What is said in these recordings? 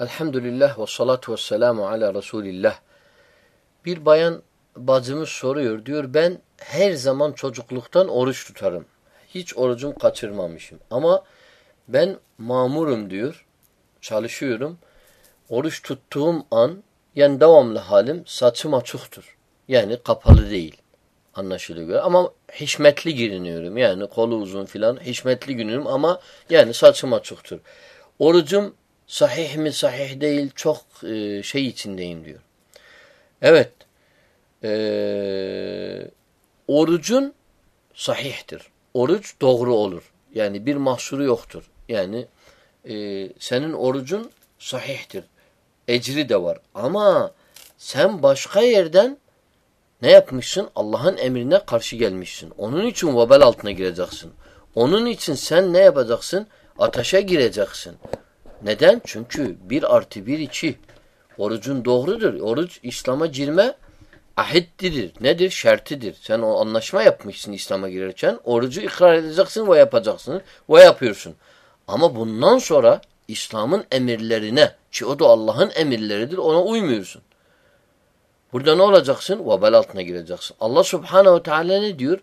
Elhamdülillah ve salatu ve selamu ala Resulillah. Bir bayan bacımız soruyor. Diyor ben her zaman çocukluktan oruç tutarım. Hiç orucum kaçırmamışım. Ama ben mamurum diyor. Çalışıyorum. Oruç tuttuğum an yani devamlı halim saçım açıktır. Yani kapalı değil. Anlaşılıyor. Ama hişmetli giriniyorum. Yani kolu uzun filan hişmetli giriniyorum ama yani saçım açıktır. Orucum Sahih mi sahih değil çok e, şey içindeyim diyor. Evet. E, orucun sahihtir. Oruç doğru olur. Yani bir mahsuru yoktur. Yani e, senin orucun sahihtir. Ecri de var. Ama sen başka yerden ne yapmışsın? Allah'ın emrine karşı gelmişsin. Onun için vebel altına gireceksin. Onun için sen ne yapacaksın? Ateşe gireceksin. Neden? Çünkü bir artı bir iki. Orucun doğrudur. Oruç İslam'a girme ahittidir. Nedir? Şertidir. Sen o anlaşma yapmışsın İslam'a girerken. Orucu ikrar edeceksin ve yapacaksın. Ve yapıyorsun. Ama bundan sonra İslam'ın emirlerine ki o da Allah'ın emirleridir ona uymuyorsun. Burada ne olacaksın? Vebel altına gireceksin. Allah subhanehu teala ne diyor?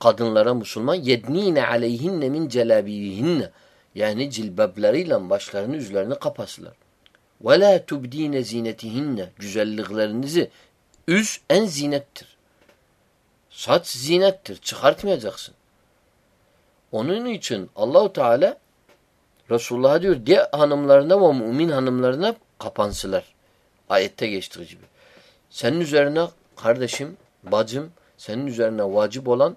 Kadınlara Müslüman yednine aleyhinne min celabihinne yani cilbableriyle başlarını üzerine kapasılar. La tubdine zinetihinne güzelliklerinizi üz en zinettir. Saç zinettir. Çıkartmayacaksın. Onun için Allahu Teala Resulullah diyor diye hanımlarına ve mümin hanımlarına kapansılar. Ayette geçtiği gibi. Senin üzerine kardeşim, bacım, senin üzerine vacip olan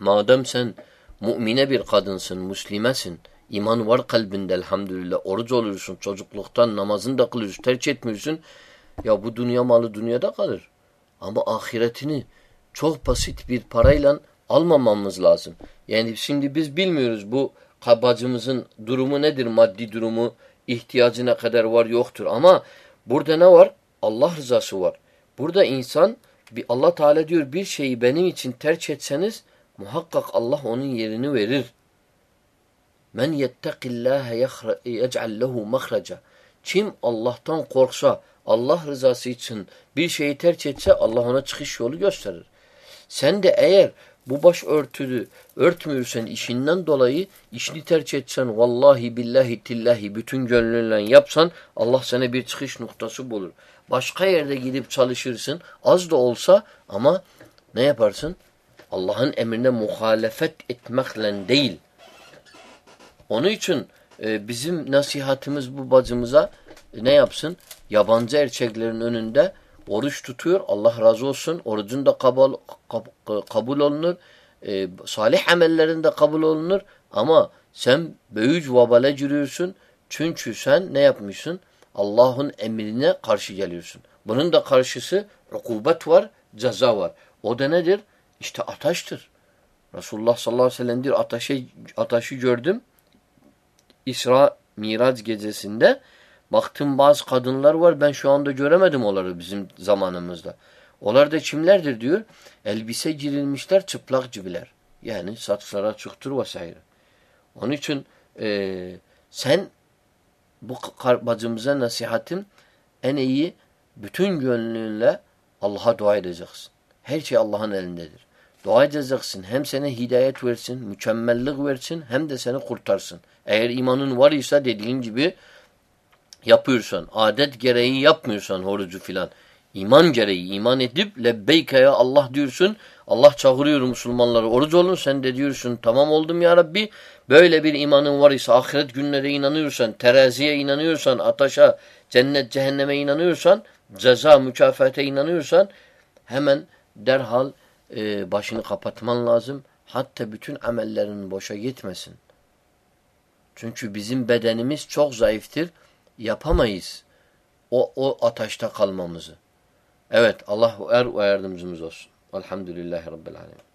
madem sen mümine bir kadınsın, müslimesin, İman var kalbinde elhamdülillah. Oruç oluyorsun çocukluktan namazını da kılıyorsun. Tercih etmiyorsun. Ya bu dünya malı dünyada kalır. Ama ahiretini çok basit bir parayla almamamız lazım. Yani şimdi biz bilmiyoruz bu kabacımızın durumu nedir? Maddi durumu, ihtiyacı ne kadar var yoktur. Ama burada ne var? Allah rızası var. Burada insan bir Allah Teala diyor bir şeyi benim için tercih etseniz muhakkak Allah onun yerini verir. Men yettekillâhe yec'al lehu mahraca. Kim Allah'tan korksa, Allah rızası için bir şeyi tercih etse Allah ona çıkış yolu gösterir. Sen de eğer bu baş örtülü örtmüyorsan işinden dolayı işini tercih etsen vallahi billahi tillahi bütün gönlünle yapsan Allah sana bir çıkış noktası bulur. Başka yerde gidip çalışırsın az da olsa ama ne yaparsın? Allah'ın emrine muhalefet etmekle değil. Onun için e, bizim nasihatimiz bu bacımıza e, ne yapsın? Yabancı erkeklerin önünde oruç tutuyor. Allah razı olsun. Orucun da kabul, kab, kabul olunur. E, salih amellerin de kabul olunur. Ama sen büyük vabale giriyorsun. Çünkü sen ne yapmışsın? Allah'ın emrine karşı geliyorsun. Bunun da karşısı ukubet var, ceza var. O da nedir? İşte ateştir. Resulullah sallallahu aleyhi ve sellem diyor ateşi, ateşi gördüm. İsra Miraç gecesinde baktım bazı kadınlar var ben şu anda göremedim onları bizim zamanımızda. Onlar da kimlerdir diyor. Elbise girilmişler çıplak cibiler. Yani saçlara çıktır vesaire. Onun için e, sen bu bacımıza nasihatim en iyi bütün gönlünle Allah'a dua edeceksin. Her şey Allah'ın elindedir. Dua edeceksin. Hem sana hidayet versin, mükemmellik versin hem de seni kurtarsın. Eğer imanın var ise dediğin gibi yapıyorsan, adet gereği yapmıyorsan orucu filan, iman gereği iman edip lebbeyke ya Allah diyorsun. Allah çağırıyor Müslümanları oruç olun. Sen de diyorsun tamam oldum ya Rabbi. Böyle bir imanın var ise ahiret günlere inanıyorsan, teraziye inanıyorsan, ataşa, cennet, cehenneme inanıyorsan, ceza, mükafata inanıyorsan hemen derhal e, başını kapatman lazım. Hatta bütün amellerin boşa gitmesin. Çünkü bizim bedenimiz çok zayıftır. Yapamayız o, o ateşte kalmamızı. Evet Allah er ve yardımcımız olsun. Elhamdülillahi Rabbil Alemin.